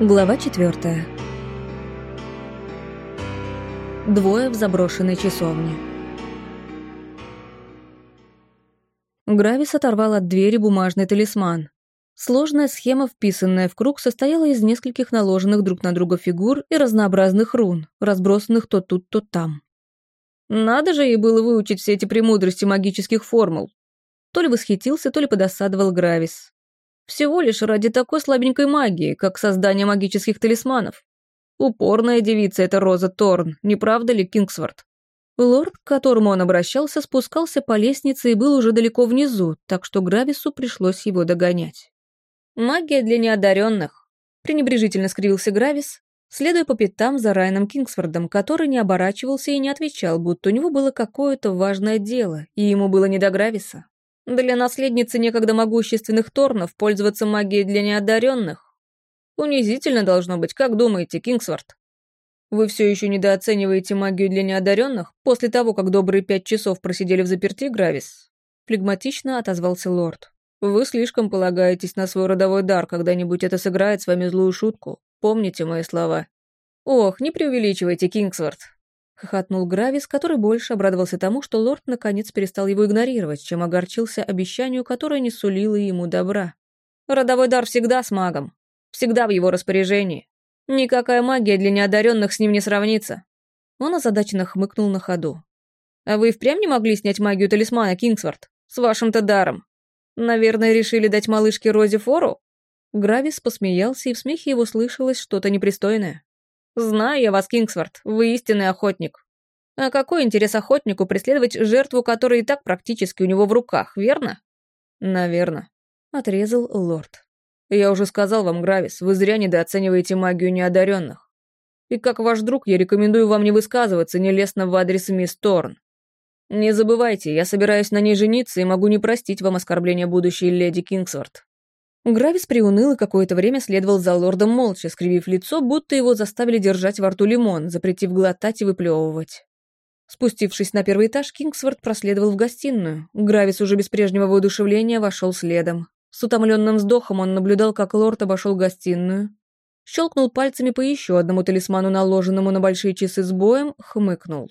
Глава четвертая. Двое в заброшенной часовне. Гравис оторвал от двери бумажный талисман. Сложная схема, вписанная в круг, состояла из нескольких наложенных друг на друга фигур и разнообразных рун, разбросанных то тут, то там. Надо же ей было выучить все эти премудрости магических формул. То ли восхитился, то ли подосадовал Гравис. Всего лишь ради такой слабенькой магии, как создание магических талисманов. Упорная девица эта Роза Торн, не правда ли, Кингсворт? Лорд, к которому он обращался, спускался по лестнице и был уже далеко внизу, так что Гравису пришлось его догонять. «Магия для неодаренных», — пренебрежительно скривился Гравис, следуя по пятам за Райаном Кингсфордом, который не оборачивался и не отвечал, будто у него было какое-то важное дело, и ему было не до Грависа. Для наследницы некогда могущественных Торнов пользоваться магией для неодаренных? Унизительно должно быть, как думаете, Кингсворт? Вы все еще недооцениваете магию для неодаренных после того, как добрые пять часов просидели в заперти, Гравис? Флегматично отозвался лорд. Вы слишком полагаетесь на свой родовой дар, когда-нибудь это сыграет с вами злую шутку. Помните мои слова. Ох, не преувеличивайте, Кингсворт хохотнул Гравис, который больше обрадовался тому, что лорд наконец перестал его игнорировать, чем огорчился обещанию, которое не сулило ему добра. Родовой дар всегда с магом. Всегда в его распоряжении. Никакая магия для неодаренных с ним не сравнится. Он озадаченно хмыкнул на ходу. А вы впрямь не могли снять магию талисмана, Кингсворт? С вашим-то даром. Наверное, решили дать малышке Розе фору? Гравис посмеялся, и в смехе его слышалось что-то непристойное. «Знаю я вас, Кингсворт, вы истинный охотник. А какой интерес охотнику преследовать жертву, которая и так практически у него в руках, верно?» «Наверно», — отрезал лорд. «Я уже сказал вам, Гравис, вы зря недооцениваете магию неодаренных. И как ваш друг я рекомендую вам не высказываться нелестно в адрес мисс Торн. Не забывайте, я собираюсь на ней жениться и могу не простить вам оскорбления будущей леди Кингсворт. Гравис приуныл и какое-то время следовал за лордом молча, скривив лицо, будто его заставили держать во рту лимон, запретив глотать и выплевывать. Спустившись на первый этаж, Кингсворт проследовал в гостиную. Гравис уже без прежнего воодушевления вошел следом. С утомленным вздохом он наблюдал, как лорд обошел гостиную. Щелкнул пальцами по еще одному талисману, наложенному на большие часы с боем, хмыкнул.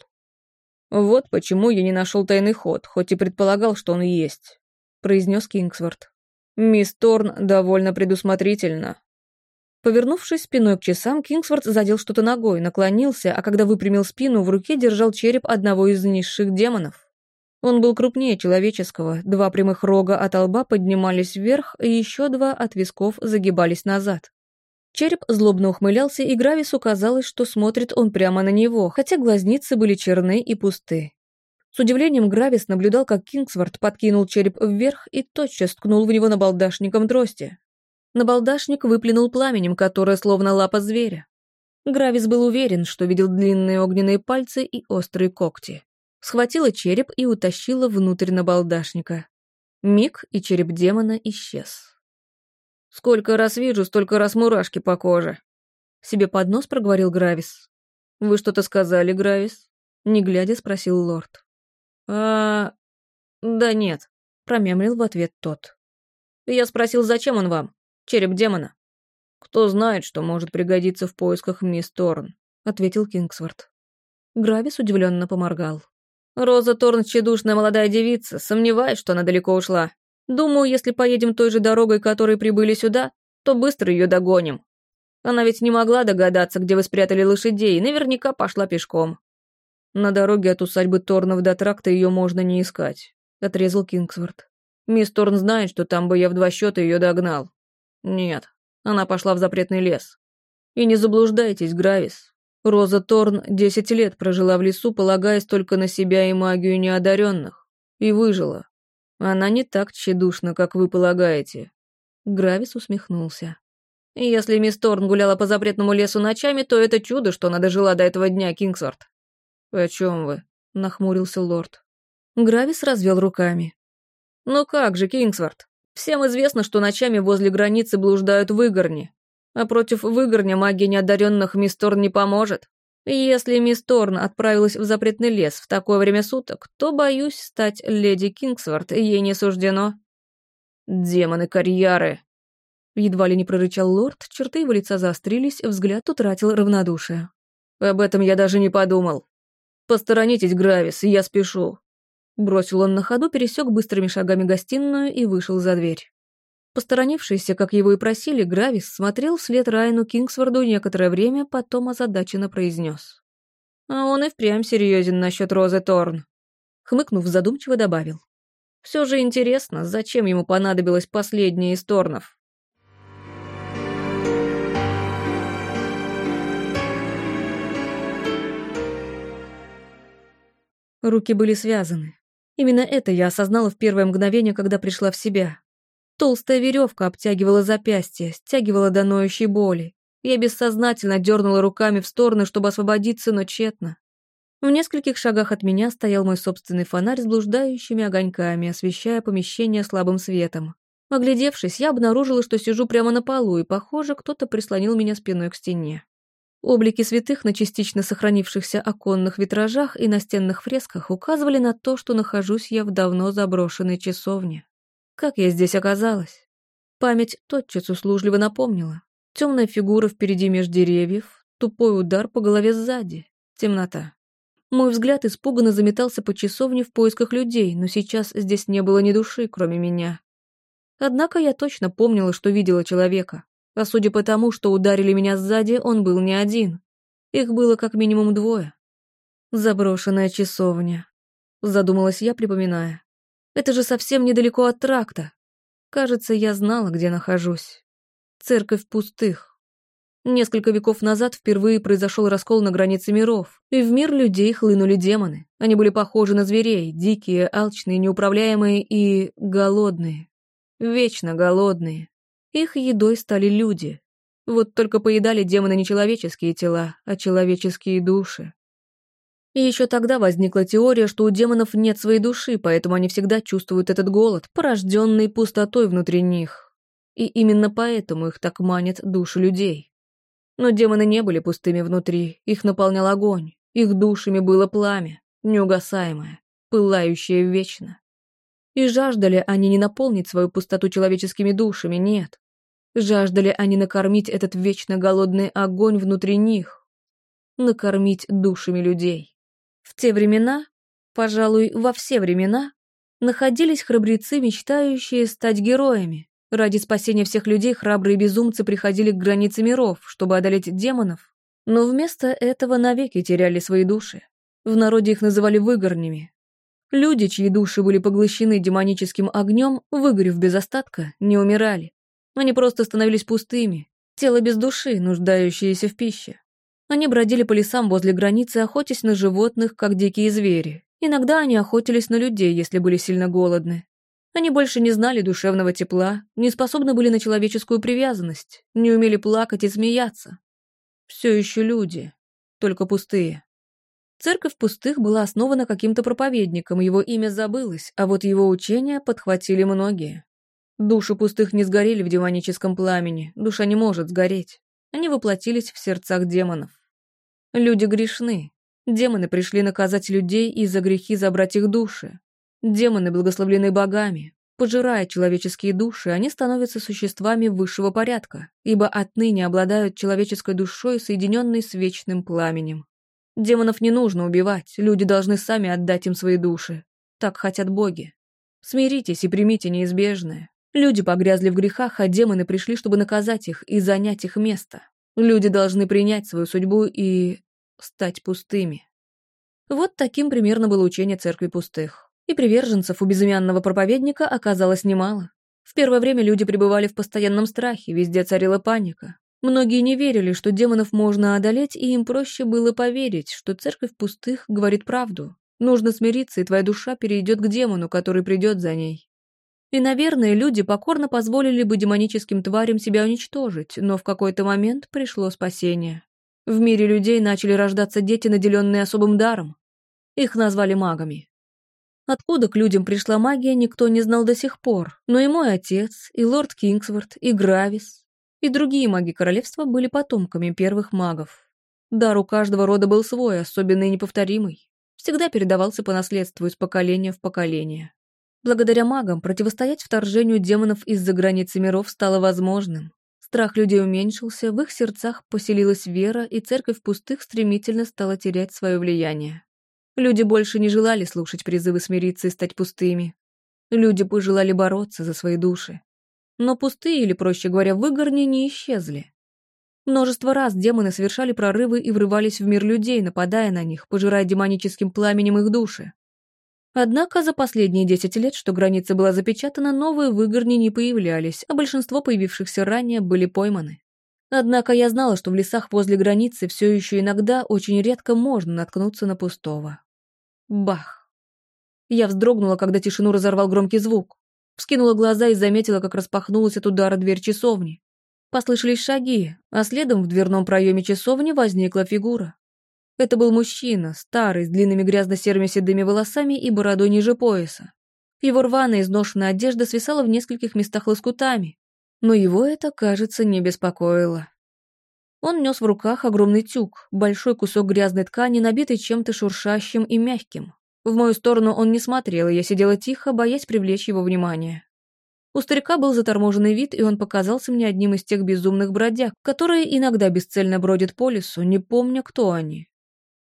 «Вот почему я не нашел тайный ход, хоть и предполагал, что он есть», — произнес Кингсворт. Мисс Торн довольно предусмотрительна. Повернувшись спиной к часам, Кингсворт задел что-то ногой, наклонился, а когда выпрямил спину, в руке держал череп одного из низших демонов. Он был крупнее человеческого, два прямых рога от лба поднимались вверх, и еще два от висков загибались назад. Череп злобно ухмылялся, и Гравису казалось, что смотрит он прямо на него, хотя глазницы были черны и пусты. С удивлением Гравис наблюдал, как Кингсворт подкинул череп вверх и тотчас ткнул в него набалдашником трости. Набалдашник выплюнул пламенем, которое словно лапа зверя. Гравис был уверен, что видел длинные огненные пальцы и острые когти. Схватила череп и утащила внутрь набалдашника. Миг, и череп демона исчез. «Сколько раз вижу, столько раз мурашки по коже», — себе под нос проговорил Гравис. «Вы что-то сказали, Гравис?» — не глядя спросил лорд. «А... да нет», — промямлил в ответ тот. «Я спросил, зачем он вам? Череп демона». «Кто знает, что может пригодиться в поисках мисс Торн», — ответил Кингсворт. Гравис удивленно поморгал. «Роза Торн — тщедушная молодая девица, сомневаюсь, что она далеко ушла. Думаю, если поедем той же дорогой, которой прибыли сюда, то быстро ее догоним. Она ведь не могла догадаться, где вы спрятали лошадей, и наверняка пошла пешком. На дороге от усадьбы Торнов до тракта ее можно не искать», — отрезал Кингсворт. «Мисс Торн знает, что там бы я в два счета ее догнал». «Нет, она пошла в запретный лес». «И не заблуждайтесь, Гравис. Роза Торн десять лет прожила в лесу, полагаясь только на себя и магию неодаренных. И выжила. Она не так тщедушна, как вы полагаете». Гравис усмехнулся. «Если мисс Торн гуляла по запретному лесу ночами, то это чудо, что она дожила до этого дня, Кингсворт. «О чем вы?» — нахмурился лорд. Гравис развел руками. «Ну как же, Кингсворт, всем известно, что ночами возле границы блуждают выгорни, а против выгорня магия неодаренных мисс Торн не поможет. Если мисс Торн отправилась в запретный лес в такое время суток, то, боюсь, стать леди Кингсворт ей не суждено». «Демоны карьеры!» Едва ли не прорычал лорд, черты его лица заострились, взгляд утратил равнодушие. «Об этом я даже не подумал. Посторонитесь, Гравис, я спешу». Бросил он на ходу, пересек быстрыми шагами гостиную и вышел за дверь. Посторонившийся, как его и просили, Гравис смотрел вслед Райану Кингсворду некоторое время, потом озадаченно произнес. «А он и впрямь серьезен насчет Розы Торн». Хмыкнув, задумчиво добавил. «Все же интересно, зачем ему понадобилось последнее из Торнов?» Руки были связаны. Именно это я осознала в первое мгновение, когда пришла в себя. Толстая веревка обтягивала запястье, стягивала до ноющей боли. Я бессознательно дернула руками в стороны, чтобы освободиться, но тщетно. В нескольких шагах от меня стоял мой собственный фонарь с блуждающими огоньками, освещая помещение слабым светом. Оглядевшись, я обнаружила, что сижу прямо на полу, и, похоже, кто-то прислонил меня спиной к стене. Облики святых на частично сохранившихся оконных витражах и настенных фресках указывали на то, что нахожусь я в давно заброшенной часовне. Как я здесь оказалась? Память тотчас услужливо напомнила. Темная фигура впереди меж деревьев, тупой удар по голове сзади, темнота. Мой взгляд испуганно заметался по часовне в поисках людей, но сейчас здесь не было ни души, кроме меня. Однако я точно помнила, что видела человека. А судя по тому, что ударили меня сзади, он был не один. Их было как минимум двое. Заброшенная часовня. Задумалась я, припоминая. Это же совсем недалеко от тракта. Кажется, я знала, где нахожусь. Церковь пустых. Несколько веков назад впервые произошел раскол на границе миров, и в мир людей хлынули демоны. Они были похожи на зверей, дикие, алчные, неуправляемые и голодные. Вечно голодные. Их едой стали люди. Вот только поедали демоны не человеческие тела, а человеческие души. И еще тогда возникла теория, что у демонов нет своей души, поэтому они всегда чувствуют этот голод, порожденный пустотой внутри них. И именно поэтому их так манят души людей. Но демоны не были пустыми внутри, их наполнял огонь, их душами было пламя, неугасаемое, пылающее вечно. И жаждали они не наполнить свою пустоту человеческими душами, нет. Жаждали они накормить этот вечно голодный огонь внутри них, накормить душами людей. В те времена, пожалуй, во все времена, находились храбрецы, мечтающие стать героями. Ради спасения всех людей храбрые безумцы приходили к границе миров, чтобы одолеть демонов, но вместо этого навеки теряли свои души. В народе их называли выгорнями, Люди, чьи души были поглощены демоническим огнем, выгорев без остатка, не умирали. Они просто становились пустыми, тело без души, нуждающееся в пище. Они бродили по лесам возле границы, охотясь на животных, как дикие звери. Иногда они охотились на людей, если были сильно голодны. Они больше не знали душевного тепла, не способны были на человеческую привязанность, не умели плакать и смеяться. Все еще люди, только пустые. Церковь пустых была основана каким-то проповедником, его имя забылось, а вот его учения подхватили многие. Души пустых не сгорели в демоническом пламени, душа не может сгореть. Они воплотились в сердцах демонов. Люди грешны. Демоны пришли наказать людей и за грехи забрать их души. Демоны благословлены богами. Пожирая человеческие души, они становятся существами высшего порядка, ибо отныне обладают человеческой душой, соединенной с вечным пламенем. Демонов не нужно убивать, люди должны сами отдать им свои души. Так хотят боги. Смиритесь и примите неизбежное. Люди погрязли в грехах, а демоны пришли, чтобы наказать их и занять их место. Люди должны принять свою судьбу и... стать пустыми. Вот таким примерно было учение церкви пустых. И приверженцев у безымянного проповедника оказалось немало. В первое время люди пребывали в постоянном страхе, везде царила паника. Многие не верили, что демонов можно одолеть, и им проще было поверить, что церковь пустых говорит правду. Нужно смириться, и твоя душа перейдет к демону, который придет за ней. И, наверное, люди покорно позволили бы демоническим тварям себя уничтожить, но в какой-то момент пришло спасение. В мире людей начали рождаться дети, наделенные особым даром. Их назвали магами. Откуда к людям пришла магия, никто не знал до сих пор, но и мой отец, и лорд Кингсворт, и Гравис, и другие маги королевства были потомками первых магов. Дар у каждого рода был свой, особенный и неповторимый. Всегда передавался по наследству из поколения в поколение. Благодаря магам противостоять вторжению демонов из-за границы миров стало возможным. Страх людей уменьшился, в их сердцах поселилась вера, и церковь пустых стремительно стала терять свое влияние. Люди больше не желали слушать призывы смириться и стать пустыми. Люди пожелали бороться за свои души. Но пустые, или, проще говоря, выгорни, не исчезли. Множество раз демоны совершали прорывы и врывались в мир людей, нападая на них, пожирая демоническим пламенем их души. Однако за последние 10 лет, что граница была запечатана, новые выгорни не появлялись, а большинство появившихся ранее были пойманы. Однако я знала, что в лесах возле границы все еще иногда очень редко можно наткнуться на пустого. Бах! Я вздрогнула, когда тишину разорвал громкий звук. Вскинула глаза и заметила, как распахнулась от удара дверь часовни. Послышались шаги, а следом в дверном проеме часовни возникла фигура. Это был мужчина, старый, с длинными грязно-серыми седыми волосами и бородой ниже пояса. Его рваная изношенная одежда свисала в нескольких местах лоскутами, но его это, кажется, не беспокоило. Он нес в руках огромный тюк, большой кусок грязной ткани, набитый чем-то шуршащим и мягким. В мою сторону он не смотрел, и я сидела тихо, боясь привлечь его внимание. У старика был заторможенный вид, и он показался мне одним из тех безумных бродяг, которые иногда бесцельно бродят по лесу, не помня, кто они.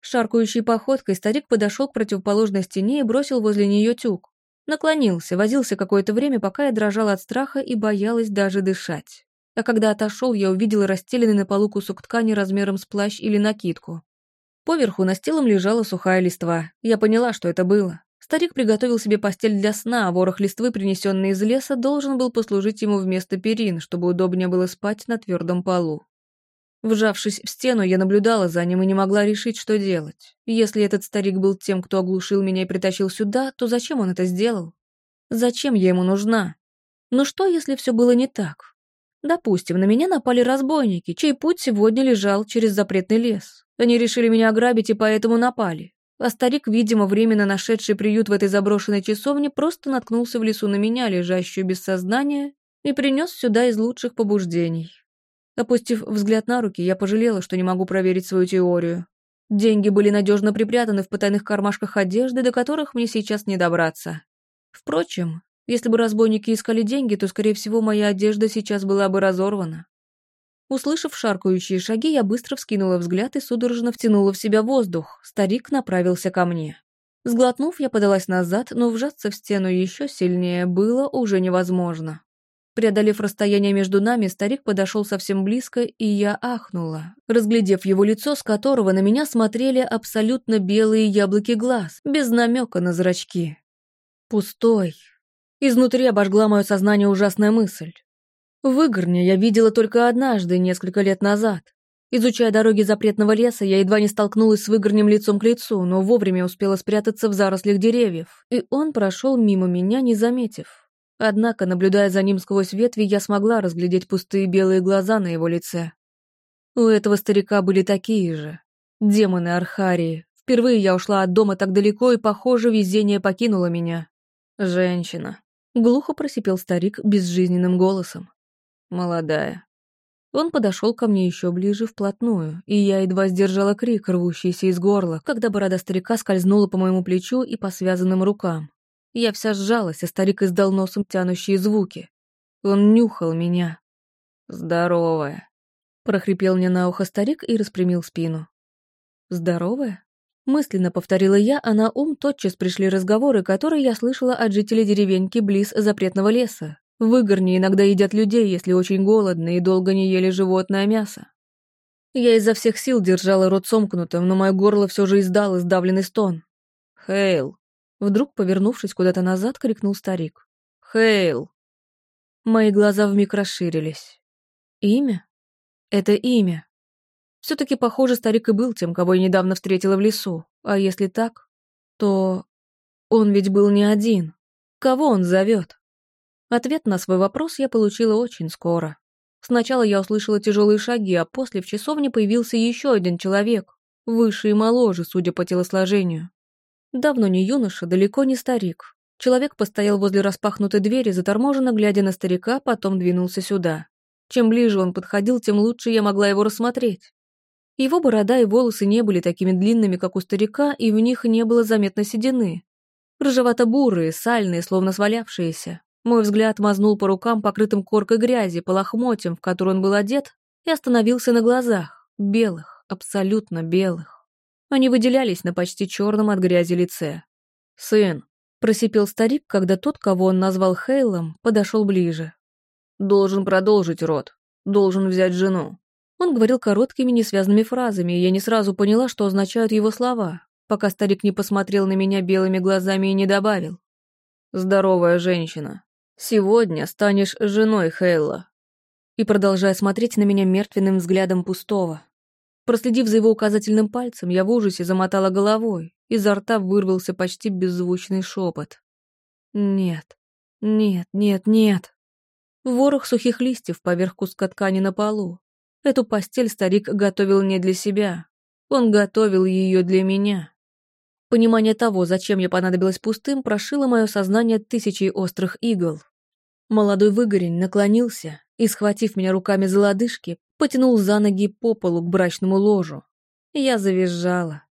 Шаркающей походкой старик подошел к противоположной стене и бросил возле нее тюк. Наклонился, возился какое-то время, пока я дрожала от страха и боялась даже дышать. А когда отошел, я увидела расстеленный на полу кусок ткани размером с плащ или накидку. Поверху настилом лежала сухая листва. Я поняла, что это было. Старик приготовил себе постель для сна, а ворох листвы, принесенный из леса, должен был послужить ему вместо перин, чтобы удобнее было спать на твердом полу. Вжавшись в стену, я наблюдала за ним и не могла решить, что делать. Если этот старик был тем, кто оглушил меня и притащил сюда, то зачем он это сделал? Зачем я ему нужна? Но что, если все было не так? Допустим, на меня напали разбойники, чей путь сегодня лежал через запретный лес. Они решили меня ограбить и поэтому напали. А старик, видимо, временно нашедший приют в этой заброшенной часовне, просто наткнулся в лесу на меня, лежащую без сознания, и принес сюда из лучших побуждений. Опустив взгляд на руки, я пожалела, что не могу проверить свою теорию. Деньги были надежно припрятаны в потайных кармашках одежды, до которых мне сейчас не добраться. Впрочем, если бы разбойники искали деньги, то, скорее всего, моя одежда сейчас была бы разорвана. Услышав шаркающие шаги, я быстро вскинула взгляд и судорожно втянула в себя воздух. Старик направился ко мне. Сглотнув, я подалась назад, но вжаться в стену еще сильнее было уже невозможно. Преодолев расстояние между нами, старик подошел совсем близко, и я ахнула, разглядев его лицо, с которого на меня смотрели абсолютно белые яблоки глаз, без намека на зрачки. Пустой. Изнутри обожгла мое сознание ужасная мысль. Выгорня я видела только однажды, несколько лет назад. Изучая дороги запретного леса, я едва не столкнулась с выгорнем лицом к лицу, но вовремя успела спрятаться в зарослях деревьев, и он прошел мимо меня, не заметив. Однако, наблюдая за ним сквозь ветви, я смогла разглядеть пустые белые глаза на его лице. У этого старика были такие же. Демоны Архарии. Впервые я ушла от дома так далеко, и, похоже, везение покинуло меня. Женщина. Глухо просипел старик безжизненным голосом. Молодая. Он подошел ко мне еще ближе вплотную, и я едва сдержала крик, рвущийся из горла, когда борода старика скользнула по моему плечу и по связанным рукам. Я вся сжалась, а старик издал носом тянущие звуки. Он нюхал меня. «Здоровая», — прохрипел мне на ухо старик и распрямил спину. «Здоровая?» Мысленно повторила я, а на ум тотчас пришли разговоры, которые я слышала от жителей деревеньки близ запретного леса. В иногда едят людей, если очень голодны и долго не ели животное мясо. Я изо всех сил держала рот сомкнутым, но мое горло все же издало сдавленный стон. «Хейл», Вдруг, повернувшись куда-то назад, крикнул старик. «Хейл!» Мои глаза вмиг расширились. «Имя? Это имя. Все-таки, похоже, старик и был тем, кого я недавно встретила в лесу. А если так, то... Он ведь был не один. Кого он зовет? Ответ на свой вопрос я получила очень скоро. Сначала я услышала тяжелые шаги, а после в часовне появился еще один человек, выше и моложе, судя по телосложению. Давно не юноша, далеко не старик. Человек постоял возле распахнутой двери, заторможенно глядя на старика, потом двинулся сюда. Чем ближе он подходил, тем лучше я могла его рассмотреть. Его борода и волосы не были такими длинными, как у старика, и в них не было заметно седины. Рыжевато-бурые, сальные, словно свалявшиеся. Мой взгляд мазнул по рукам, покрытым коркой грязи, по лохмотьям, в который он был одет, и остановился на глазах, белых, абсолютно белых. Они выделялись на почти черном от грязи лице. «Сын», — просипел старик, когда тот, кого он назвал Хейлом, подошел ближе. «Должен продолжить род. Должен взять жену». Он говорил короткими несвязными фразами, и я не сразу поняла, что означают его слова, пока старик не посмотрел на меня белыми глазами и не добавил. «Здоровая женщина. Сегодня станешь женой Хейла». И продолжая смотреть на меня мертвенным взглядом пустого. Проследив за его указательным пальцем, я в ужасе замотала головой, изо рта вырвался почти беззвучный шепот. «Нет, нет, нет, нет». Ворох сухих листьев поверх куска ткани на полу. Эту постель старик готовил не для себя. Он готовил ее для меня. Понимание того, зачем я понадобилась пустым, прошило мое сознание тысячей острых игл. Молодой выгорень наклонился и, схватив меня руками за лодыжки, потянул за ноги по полу к брачному ложу. Я завизжала.